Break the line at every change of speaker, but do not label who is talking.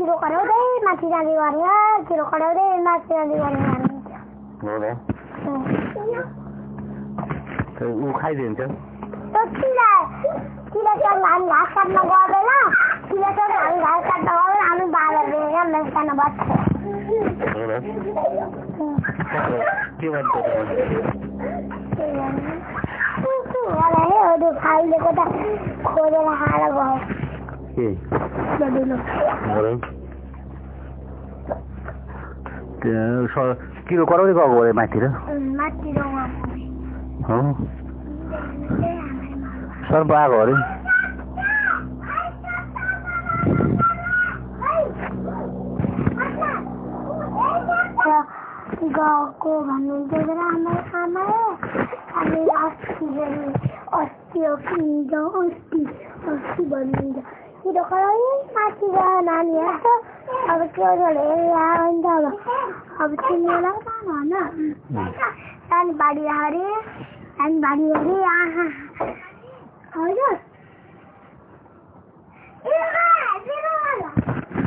kilo kare udah mati kali warna, kilo kare udah mati kali warna.
Boleh. Kau ukai dia tu.
Tu kira, kira tu nan rasa nak gawe lah. Kira tu nan rasa nak gawe lah, aku bawa dia nak sana buat.
Boleh. Kita tu.
Boleh, udah kau dia kata kau dah halal.
Kilo कराउँदै गएको अरे माथि र
माथि रौँ
हो सर्प आएको अरे
गएको भन्नुहुन्छ आमा आमा हामी अस्ति अस्ति अस्ति अस्ति भन्नुहुन्छ कराइ माथि गयो नानीहरू त अब के गर्नु हेरेर आयो नि त अब अब तिमीलाई जानु होइन नानी बाढी अरे नानी बाढी अरे आहा वाला।